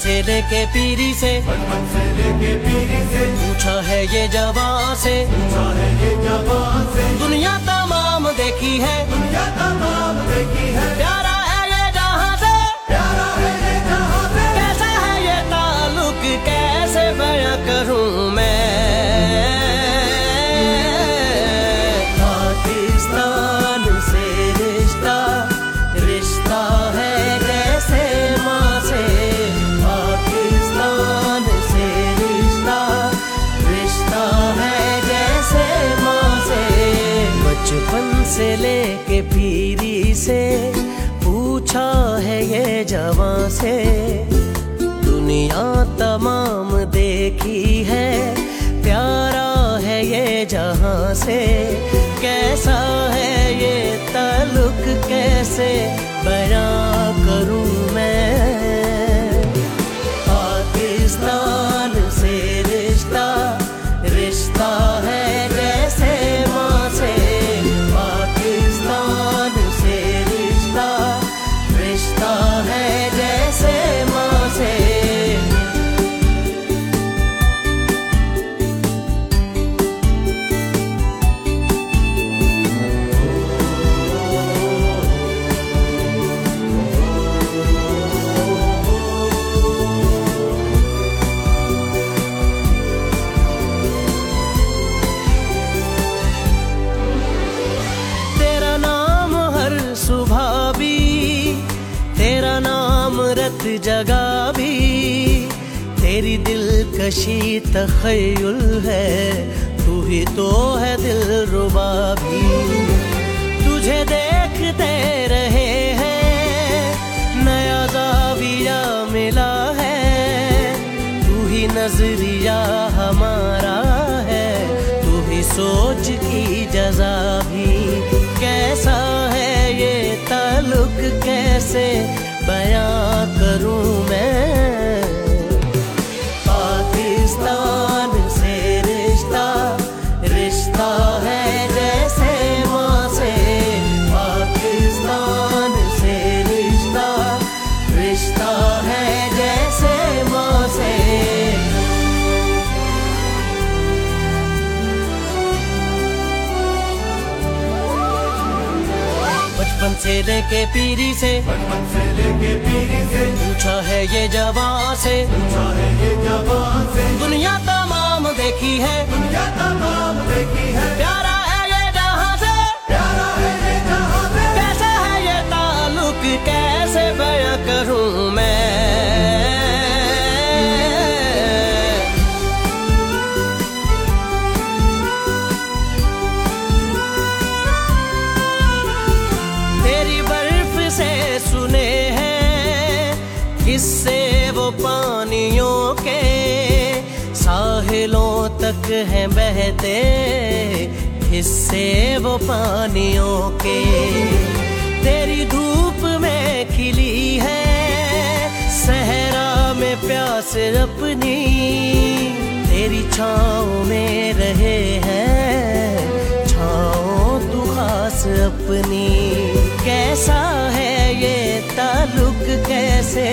से लेके पीरी से बचपन से लेके पीरी से। पूछा है ये जवान से। पूछा है ये जवान से। दुनिया तमाम देखी है। दुनिया तमाम बचपन से लेके पीरी से पूछा है ये जवां से, दुनिया तमाम देखी है, प्यारा है ये जहाँ से, कैसा है ये ताल्लुक कैसे बयां करूँ मैं? नाम रत जगा भी तेरी दिलकशी तखयुल है। तू ही तो है दिल रुबा भी। तुझे देखते रहे हैं, नया जाविया मिला है। तू ही नज़रिया हमारा है, तू ही सोच की जजा भी। कैसा है ये ताल्लुक, कैसे बयां से लेके पीरी से। बचपन से लेके पीरी से। पूछा है ये जवान से। पूछा है ये जवान से। दुनिया तमाम देखी है। दुनिया तमाम देखी है। प्यारा तक हैं बहते, हिस्से वो पानियों के। तेरी धूप में खिली है, सहरा में प्यास अपनी। तेरी छाँव में रहे हैं, छाँव तू खास अपनी। कैसा है ये ताल्लुक, कैसे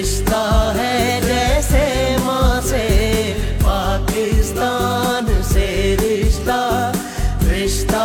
रिश्ता है जैसे माँ से पाकिस्तान से रिश्ता रिश्ता